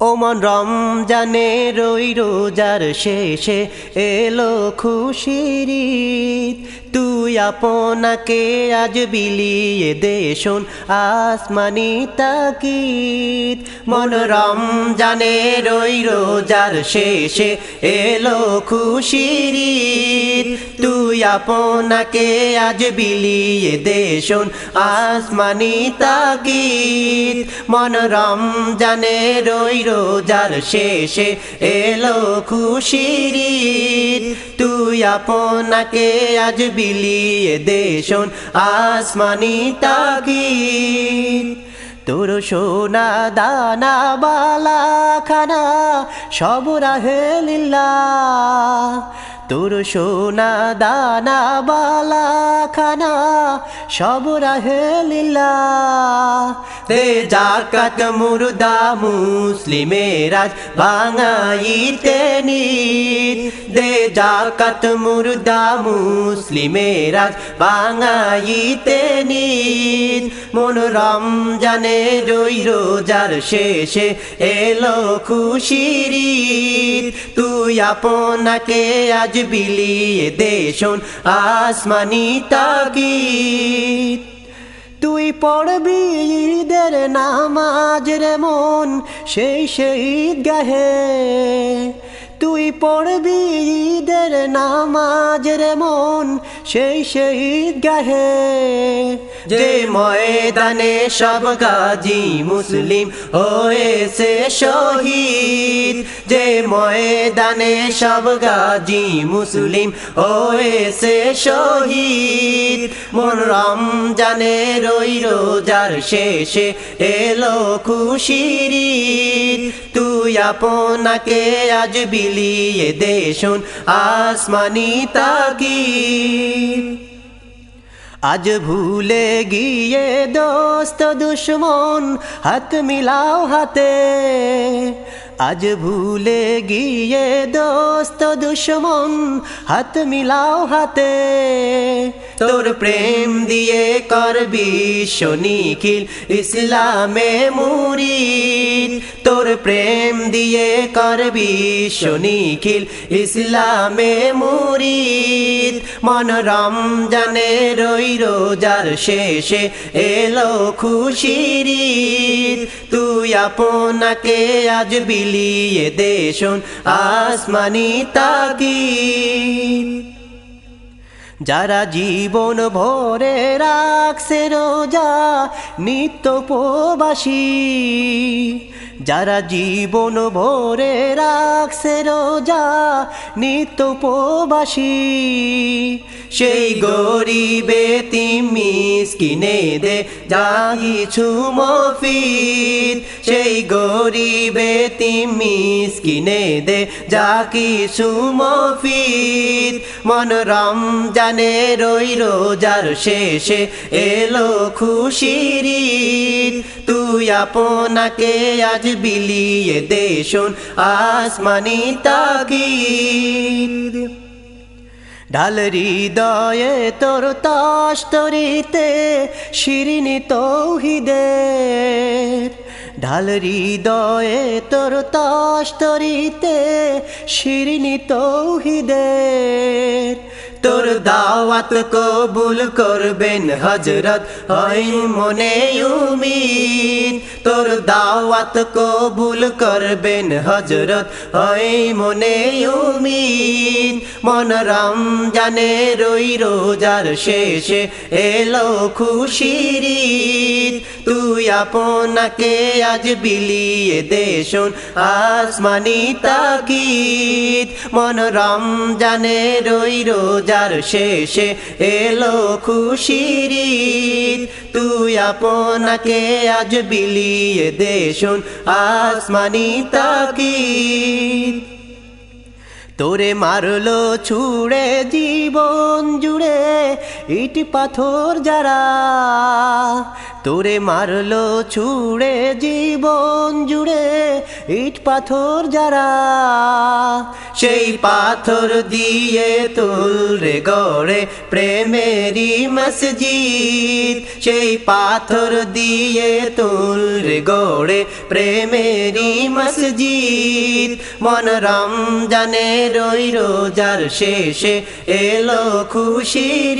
ওমন রমজানে রই রোজার শেষে এলো খুশির। তুই আপনাকে আজ বিলিয়ে দে শোন, আসমানি তাকিদ মন রমজানে রই রোজার শেষে এলো খুশির। তুই আপনাকে আজ বিলিয়ে দে শোন, আসমানি তাকিদ মন রমজানে রই রোজার শেষে এলো খুশির। তুই আপনাকে আজ বিলিয়ে দেশন আসমানি তাকি তোর সোনা দানা বালা খানা সব রাহে লীলা তোর সোনা দানা বালা খানা সব রাহে লীলা। দে জাকাত মুর্দা মুসলিমেরাজ বাঙাইতে নিত দে জাকাত মুর্দা মুসলিমেরাজ বাঙাইতে নিত মন রমজানে রই রোজার শেষে এলো খুশির। তুই আপনাকে আজ বিলিয়ে দে শোন আসমানি তাকিদ। তুই পড়বি ঈদের নামাজ রে মন, সেই সেই গাহে। তুই পড়বি ঈদের নামাজ রে মন সেই সেই গাহে যে ময়দানে সব গাজী মুসলিম হয়েছে শহীদ। যে ময়দানে সব গাজী মুসলিম হয়েছে শহীদ। মন রমজানে রই রোজার শেষে এলো খুশির। তুই আপনাকে আজ বিলিয়ে দে শোন আসমানি তাকিদ। আজ ভুলে গিয়ে দোস্ত দুশ্মন, হাত মিলাও হাতে। আজ ভুলে গিয়ে দোস্ত দুশ্মন, হাত মিলাও হাতে। তোর প্রেম দিয়ে করবি নিখিল ইসলামে মুরিদ। তোর প্রেম দিয়ে করবি নিখিল ইসলামে মুরিদ। মন রমজানে রই রোজার শেষে এলো খুশির তুই আপনাকে আজ বিলিয়ে দে শোন, আসমানি তাকিদ যারা জীবন ভরে রাখছে রোজা নিত্য প্রবাসী। যারা জীবন ভরে রাখছে রোজা নিত্য প্রবাসী সেই গরিবে তিমিস কিনে দে যা কিছু মফিদ সেই গরিবে তিমিস কিনে দে যা কিছু মফিদ মন রমজানে রই রোজার শেষে এলো খুশির। তুই আপনাকে আজ বিলিয়ে দে শোন, আসমানি তাকিদ। ঢাল হৃদয়ে তোর তস্তরিতে শিরিনি তৌহিদের। ঢাল হৃদয়ে তোর তস্তরিতে শিরিনি তৌহিদের। তোর দাওয়াত কবুল করবেন হজরত হয় মনে উমিদ তোর দাওয়াত কবুল করবেন হজরত হয় মনে উমিদ মন রাম জানে রই রোজার শেষে এলো খুশির। তুই আপনাকে আজ বিলিয়ে দে আসমানি আসমানি তাকিদ মন রমজানে রই রোজার শেষে এলো খুশির ঈদ। তুই আপনাকে আজ বিলিয়ে দে শোন আসমানি তাকিদ তোরে মারলো ছুড়ে জীবন জুড়ে, ইট পাথর যারা তোরে মারলো ছুড়ে, জীবন জুড়ে ইট পাথর যারা সেই পাথর দিয়ে তুলরে গড়ে প্রেমেরি মসজিদ। সেই পাথর দিয়ে তুলরে গড়ে প্রেমেরি মসজিদ। মন রাম জানে রই রোজার শেষে এলো খুশির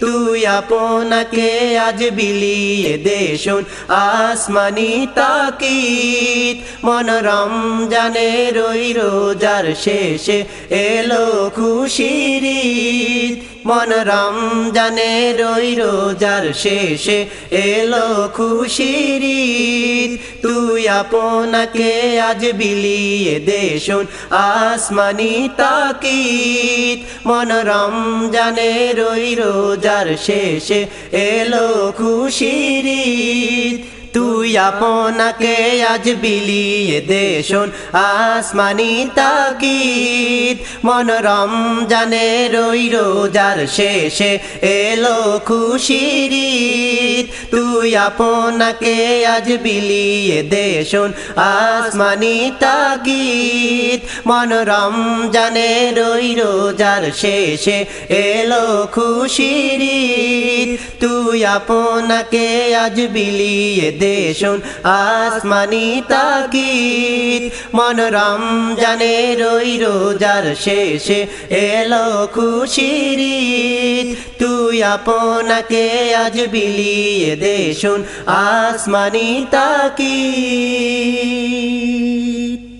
তুই আপনাকে আজ বিলিয়ে দেশুন আসমানি তাকিত মনোরম জানে রই রোজার শেষে এলো খুশিরিত। মন রমজানে রই রোজার শেষে এলো খুশির। তুই আপনাকে আজ বিলিয়ে দেশুন আসমানি তাকিদ মন রমজানে রই রোজার শেষে এলো খুশির। তুই আপনাকে আজ বিলিয়ে দেশন আসমানি তাকিদ। মন জানে রই রোজার শেষে এলো খুশির তুই আপনাকে আজ বিলিয়ে দেশন আসমানি তাকিদ। মন জানে রই রোজার শেষে এলো খুশির। তুই আপনাকে আজ বিলিয়ে দেশুন আসমানি তাকিদ। মনোরম জানে রই রোজার শেষে এলো খুশির তুই আপনাকে আজ বিলিয়ে দেশুন আসমানি তাকিদ।